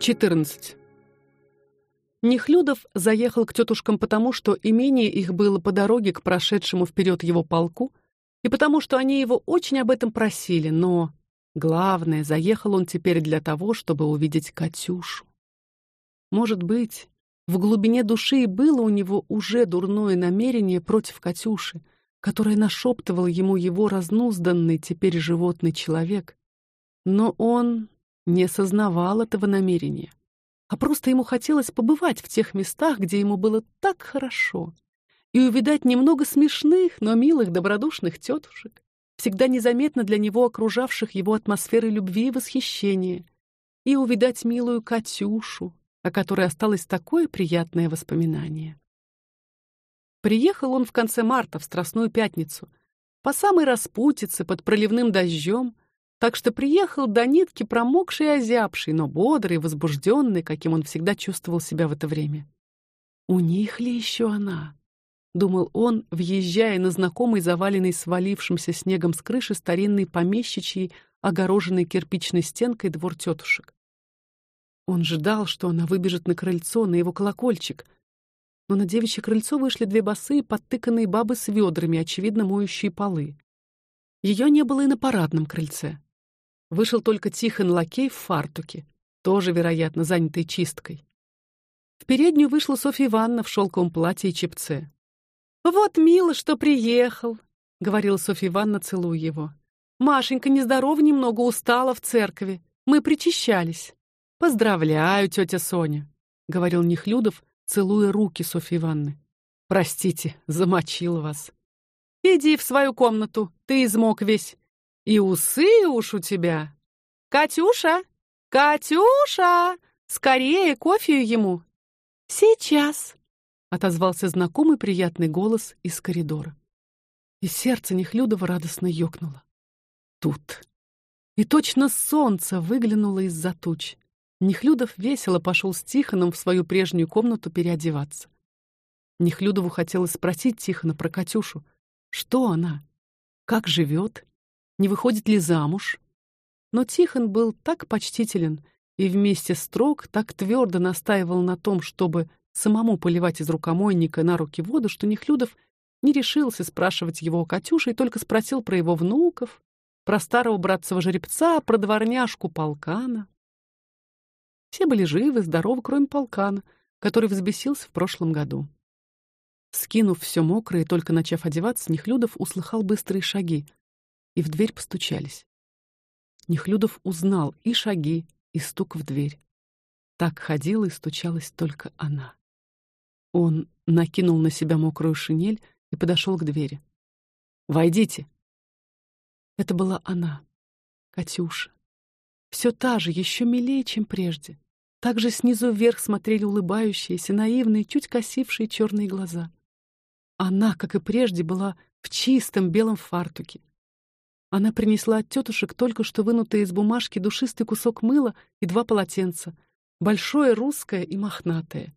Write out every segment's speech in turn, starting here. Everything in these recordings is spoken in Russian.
14. Нехлюдов заехал к тетушкам потому, что имение их было по дороге к прошедшему вперед его полку, и потому, что они его очень об этом просили, но главное, заехал он теперь для того, чтобы увидеть Катюшу. Может быть, в глубине души и было у него уже дурное намерение против Катюши, которое нашептывал ему его разнузданный теперь животный человек, но он не сознавал этого намерения, а просто ему хотелось побывать в тех местах, где ему было так хорошо, и увидать немного смешных, но милых, добродушных тетушек, всегда незаметно для него окружавших его атмосферой любви и восхищения, и увидать милую Катюшу, о которой осталось такое приятное воспоминание. Приехал он в конце марта в Страстную пятницу, по самой распутице под проливным дождем, так что приехал до нитки промокший и озябший, но бодрый, возбужденный, каким он всегда чувствовал себя в это время. У них ли еще она? думал он, въезжая на знакомый заваленный свалившимся снегом с крыши старинный помещичий, огороженный кирпичной стенкой двор тетушек. Он ждал, что она выбежит на крыльцо, на его колокольчик, но на девичье крыльцо вышли две босые, подтыканные бабы с ведрами, очевидно моющие полы. Ее не было и на парадном крыльце. Вышел только Тихон лакей в фартуке, тоже, вероятно, занятый чисткой. В переднюю вышла Софья Ивановна в шелковом платье и чепце. Вот мило, что приехал, говорила Софья Ивановна, целуя его. Машенька нездорова немного, устала в церкви. Мы причащались. Поздравляю, тетя Соня, говорил Нехлюдов, целуя руки Софьи Ивановны. Простите, замочил вас. Иди в свою комнату, ты измок весь. И усы уж у тебя. Катюша, Катюша, скорее кофе ему. Сейчас, отозвался знакомый приятный голос из коридора. И сердце Нехлюдова радостно ёкнуло. Тут. И точно солнце выглянуло из-за туч. Нехлюдов весело пошел с Тихоном в свою прежнюю комнату переодеваться. Нехлюдову хотелось спросить Тихона про Катюшу, что она, как живет, не выходит ли замуж. Но Тихон был так почтителен и вместе строг так твердо настаивал на том, чтобы самому поливать из рукомойника на руки воду, что Нехлюдов не решился спрашивать его о Катюше и только спросил про его внуков, про старого братцева жеребца, про дворняжку Полкана. Все были живы, здоровы, кроме Полкана, который взбесился в прошлом году. Скинув все мокрое и только начав одеваться, Нехлюдов услыхал быстрые шаги, и в дверь постучались. Нехлюдов узнал и шаги, и стук в дверь. Так ходила и стучалась только она. Он накинул на себя мокрую шинель и подошел к двери. Войдите. Это была она, Катюша. Все та же, еще милее, чем прежде. Также снизу вверх смотрели улыбающиеся, наивные, чуть косившие черные глаза. Она, как и прежде, была в чистом белом фартуке. Она принесла от тетушек только что вынутый из бумажки душистый кусок мыла и два полотенца, большое русское и мохнатое.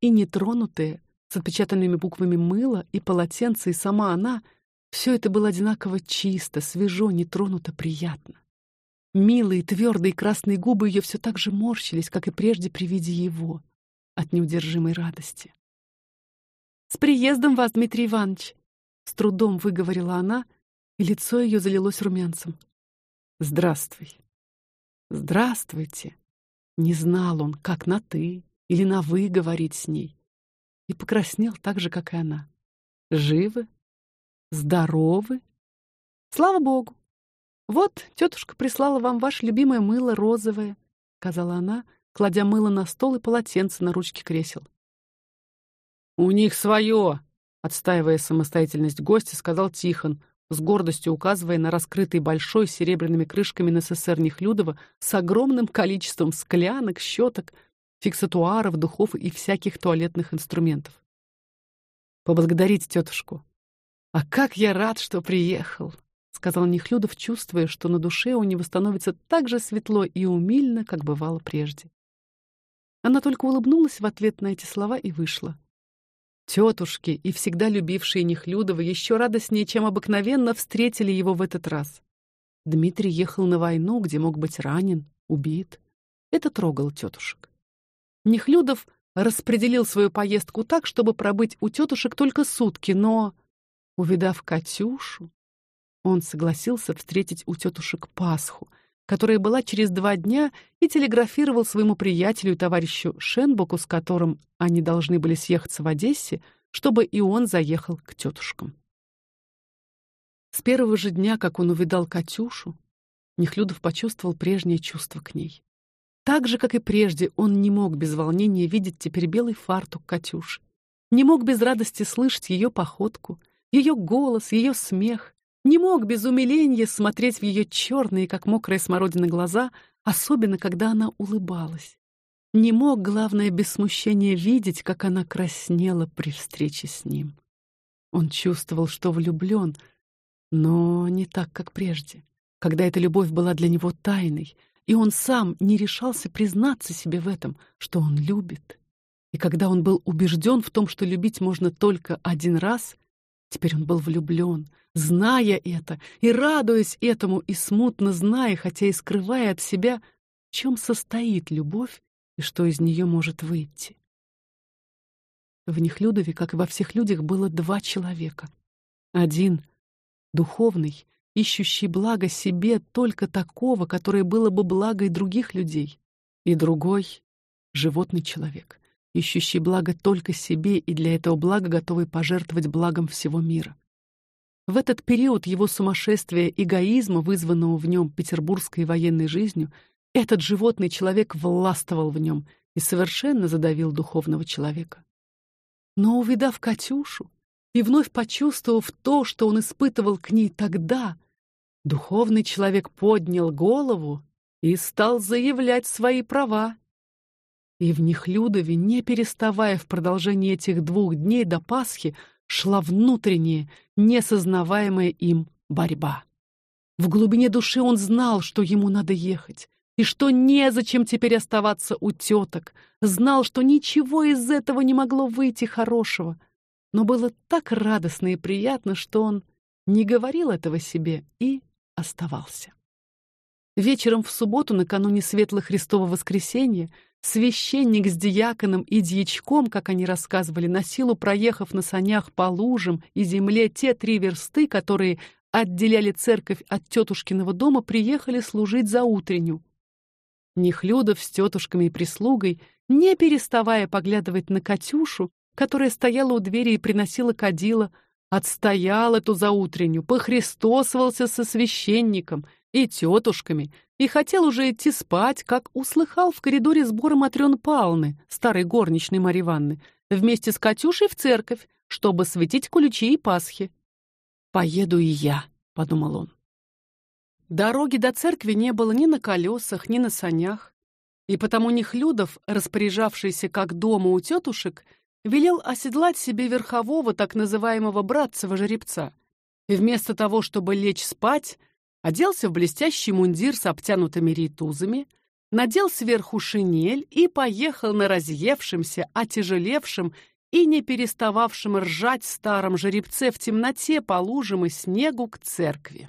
И нетронутое, с отпечатанными буквами мыло и полотенце, и сама она — все это было одинаково чисто, свежо, нетронуто, приятно. Милые, твердые красные губы ее все так же морщились, как и прежде при виде его, от неудержимой радости. «С приездом вас, Дмитрий Иванович!» С трудом выговорила она, и лицо ее залилось румянцем. «Здравствуй!» «Здравствуйте!» Не знал он, как на «ты» или на «вы» говорить с ней. И покраснел так же, как и она. «Живы? Здоровы? Слава Богу! Вот тетушка прислала вам ваше любимое мыло розовое», — сказала она, кладя мыло на стол и полотенце на ручки кресел. «У них свое!» — отстаивая самостоятельность гостя, сказал Тихон, с гордостью указывая на раскрытый большой серебряными крышками НССР Нехлюдова с огромным количеством склянок, щеток, фиксатуаров, духов и всяких туалетных инструментов. Поблагодарить тетушку. А как я рад, что приехал, сказал Нехлюдов, чувствуя, что на душе у него становится так же светло и умильно, как бывало прежде. Она только улыбнулась в ответ на эти слова и вышла. Тетушки и всегда любившие Нехлюдова еще радостнее, чем обыкновенно, встретили его в этот раз. Дмитрий ехал на войну, где мог быть ранен, убит. Это трогало тетушек. Нехлюдов распределил свою поездку так, чтобы пробыть у тетушек только сутки, но, увидав Катюшу, он согласился встретить у тетушек Пасху, которая была через два дня, и телеграфировал своему приятелю товарищу Шенбоку, с которым они должны были съехаться в Одессе, чтобы и он заехал к тетушкам. С первого же дня, как он увидал Катюшу, Нехлюдов почувствовал прежнее чувство к ней. Так же, как и прежде, он не мог без волнения видеть теперь белый фартук Катюши, не мог без радости слышать ее походку, ее голос, ее смех, не мог без умиления смотреть в ее черные, как мокрая смородина, глаза, особенно когда она улыбалась. Не мог, главное, без смущения видеть, как она краснела при встрече с ним. Он чувствовал, что влюблен, но не так, как прежде, когда эта любовь была для него тайной, и он сам не решался признаться себе в этом, что он любит. И когда он был убежден в том, что любить можно только один раз, теперь он был влюблен, зная это и радуясь этому, и смутно зная, хотя и скрывая от себя, в чем состоит любовь и что из нее может выйти. В них Людове, как и во всех людях, было два человека. Один — духовный, ищущий благо себе только такого, которое было бы благо и других людей, и другой — животный человек, ищущий благо только себе и для этого блага готовый пожертвовать благом всего мира. В этот период его сумасшествия эгоизма, вызванного в нем петербургской военной жизнью, этот животный человек властвовал в нем и совершенно задавил духовного человека. Но увидав Катюшу и вновь почувствовав то, что он испытывал к ней тогда, Духовный человек поднял голову и стал заявлять свои права. И в них Людове, не переставая в продолжении этих двух дней до Пасхи, шла внутренняя, несознаваемая им борьба. В глубине души он знал, что ему надо ехать, и что незачем теперь оставаться у теток, знал, что ничего из этого не могло выйти хорошего, но было так радостно и приятно, что он не говорил этого себе и оставался. Вечером в субботу, накануне Светлого Христова воскресенья, священник с диаконом и дьячком, как они рассказывали, на силу проехав на санях по лужам и земле те три версты, которые отделяли церковь от тетушкиного дома, приехали служить за утренню. Нехлюдов с тетушками и прислугой, не переставая поглядывать на Катюшу, которая стояла у двери и приносила кадила, Отстоял эту заутреннюю, похристосовался со священником и тетушками и хотел уже идти спать, как услыхал в коридоре сбора Матрёны Павловны, старой горничной Марьи Ивановны, вместе с Катюшей в церковь, чтобы светить куличи и пасхи. «Поеду и я», — подумал он. Дороги до церкви не было ни на колесах, ни на санях, и потому Нехлюдов, распоряжавшийся как дома у тетушек, велел оседлать себе верхового так называемого братцева жеребца. И вместо того, чтобы лечь спать, оделся в блестящий мундир с обтянутыми рейтузами, надел сверху шинель и поехал на разъевшемся, отяжелевшем и не перестававшем ржать старом жеребце в темноте по лужам и снегу к церкви.